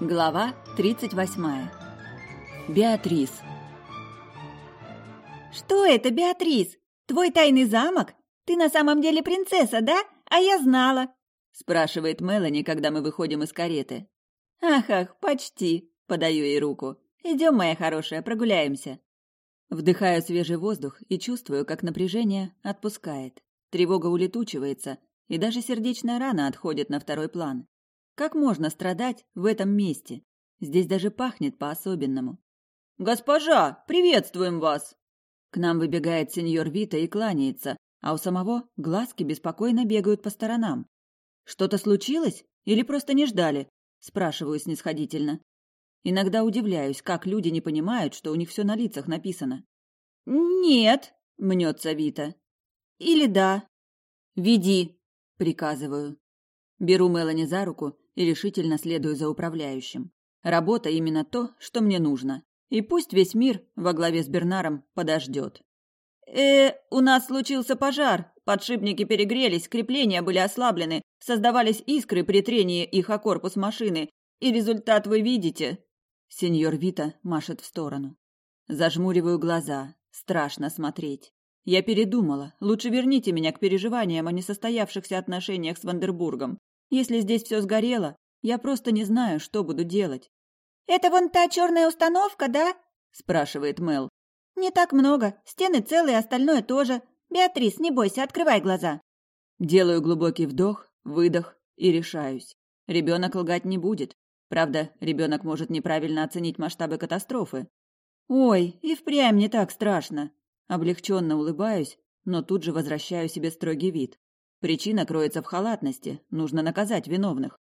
Глава 38. Беатрис. «Что это, Беатрис? Твой тайный замок? Ты на самом деле принцесса, да? А я знала!» спрашивает Мелани, когда мы выходим из кареты. «Ах, ах, почти!» – подаю ей руку. «Идем, моя хорошая, прогуляемся». Вдыхаю свежий воздух и чувствую, как напряжение отпускает. Тревога улетучивается, и даже сердечная рана отходит на второй план. Как можно страдать в этом месте? Здесь даже пахнет по-особенному. «Госпожа, приветствуем вас!» К нам выбегает сеньор Вита и кланяется, а у самого глазки беспокойно бегают по сторонам. «Что-то случилось? Или просто не ждали?» – спрашиваю снисходительно. Иногда удивляюсь, как люди не понимают, что у них все на лицах написано. «Нет», – мнется Вита. «Или да». «Веди», – приказываю. Беру Мелани за руку и решительно следую за управляющим. Работа именно то, что мне нужно. И пусть весь мир во главе с Бернаром подождет. «Э, у нас случился пожар. Подшипники перегрелись, крепления были ослаблены, создавались искры при трении их о корпус машины. И результат вы видите». Сеньор Вита машет в сторону. Зажмуриваю глаза. Страшно смотреть. Я передумала. Лучше верните меня к переживаниям о несостоявшихся отношениях с Вандербургом. Если здесь все сгорело, я просто не знаю, что буду делать. «Это вон та черная установка, да?» – спрашивает Мел. «Не так много. Стены целые, остальное тоже. Беатрис, не бойся, открывай глаза». Делаю глубокий вдох, выдох и решаюсь. Ребенок лгать не будет. Правда, ребенок может неправильно оценить масштабы катастрофы. Ой, и впрямь не так страшно. Облегченно улыбаюсь, но тут же возвращаю себе строгий вид. Причина кроется в халатности, нужно наказать виновных.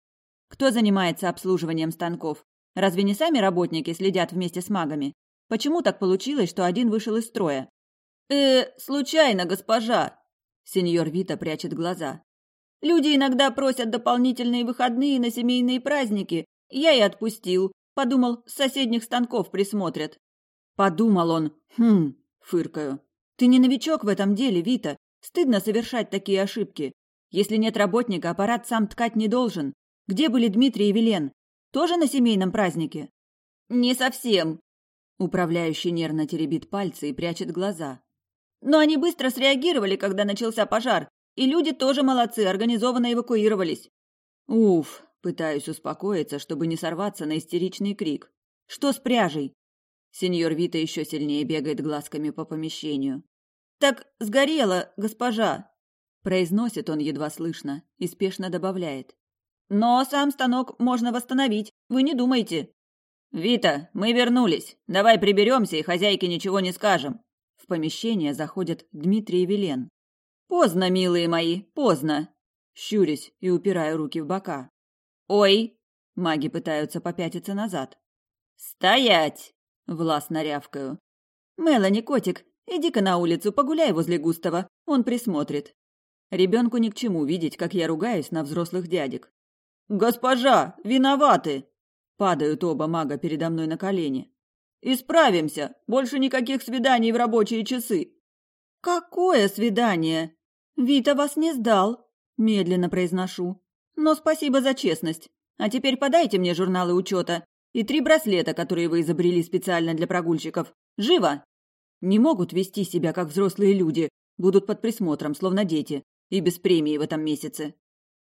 Кто занимается обслуживанием станков? Разве не сами работники следят вместе с магами? Почему так получилось, что один вышел из строя? Э, случайно, госпожа. Сеньор Вита прячет глаза. Люди иногда просят дополнительные выходные на семейные праздники. Я и отпустил. Подумал, с соседних станков присмотрят. Подумал он. Хм, фыркаю. Ты не новичок в этом деле, Вита. Стыдно совершать такие ошибки. Если нет работника, аппарат сам ткать не должен. Где были Дмитрий и Велен? Тоже на семейном празднике? Не совсем. Управляющий нервно теребит пальцы и прячет глаза. Но они быстро среагировали, когда начался пожар. И люди тоже молодцы, организованно эвакуировались. Уф, пытаюсь успокоиться, чтобы не сорваться на истеричный крик. Что с пряжей? Сеньор Вита еще сильнее бегает глазками по помещению. «Так сгорела, госпожа!» Произносит он едва слышно и спешно добавляет. «Но сам станок можно восстановить, вы не думайте!» «Вита, мы вернулись. Давай приберемся и хозяйке ничего не скажем». В помещение заходят Дмитрий и Велен. «Поздно, милые мои, поздно!» Щурюсь и упираю руки в бока. «Ой!» Маги пытаются попятиться назад. «Стоять!» Властно рявкаю. «Мелани, котик, Иди-ка на улицу, погуляй возле Густава, он присмотрит. Ребенку ни к чему видеть, как я ругаюсь на взрослых дядек. «Госпожа, виноваты!» Падают оба мага передо мной на колени. «Исправимся! Больше никаких свиданий в рабочие часы!» «Какое свидание? Вита вас не сдал!» Медленно произношу. «Но спасибо за честность. А теперь подайте мне журналы учета и три браслета, которые вы изобрели специально для прогульщиков. Живо!» Не могут вести себя, как взрослые люди, будут под присмотром, словно дети, и без премии в этом месяце.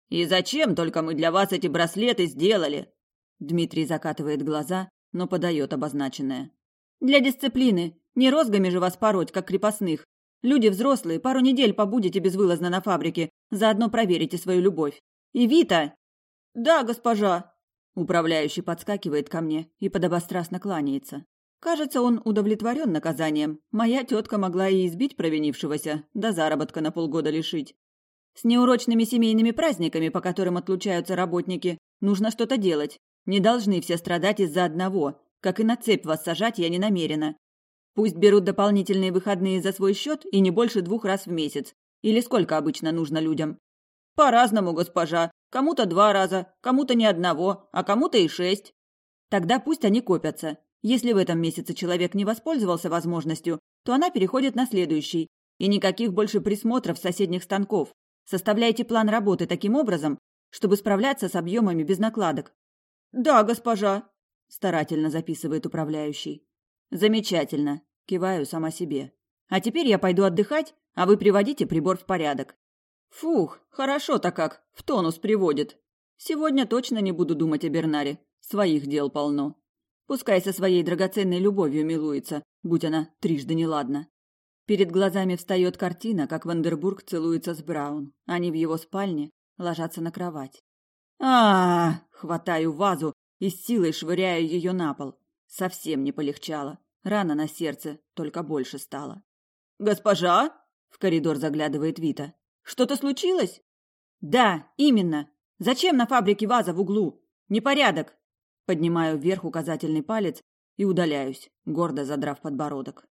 «И зачем только мы для вас эти браслеты сделали?» Дмитрий закатывает глаза, но подает обозначенное. «Для дисциплины. Не розгами же вас пороть, как крепостных. Люди взрослые, пару недель побудете безвылазно на фабрике, заодно проверите свою любовь. И Вита...» «Да, госпожа!» Управляющий подскакивает ко мне и подобострастно кланяется. Кажется, он удовлетворен наказанием. Моя тетка могла и избить провинившегося, до заработка на полгода лишить. С неурочными семейными праздниками, по которым отлучаются работники, нужно что-то делать. Не должны все страдать из-за одного. Как и на цепь вас сажать я не намерена. Пусть берут дополнительные выходные за свой счет и не больше двух раз в месяц. Или сколько обычно нужно людям? По-разному, госпожа. Кому-то два раза, кому-то ни одного, а кому-то и шесть. Тогда пусть они копятся. Если в этом месяце человек не воспользовался возможностью, то она переходит на следующий. И никаких больше присмотров соседних станков. Составляйте план работы таким образом, чтобы справляться с объемами без накладок. Да, госпожа, старательно записывает управляющий. Замечательно, киваю сама себе. А теперь я пойду отдыхать, а вы приводите прибор в порядок. Фух, хорошо-то как, в тонус приводит. Сегодня точно не буду думать о Бернаре, своих дел полно. Пускай со своей драгоценной любовью милуется, будь она трижды неладна. Перед глазами встает картина, как Вандербург целуется с Браун. Они в его спальне ложатся на кровать. а, Хватаю вазу и с силой швыряю ее на пол. Совсем не полегчало. Рана на сердце только больше стало. «Госпожа?» — в коридор заглядывает Вита. «Что-то случилось?» «Да, именно. Зачем на фабрике ваза в углу? Непорядок!» Поднимаю вверх указательный палец и удаляюсь, гордо задрав подбородок.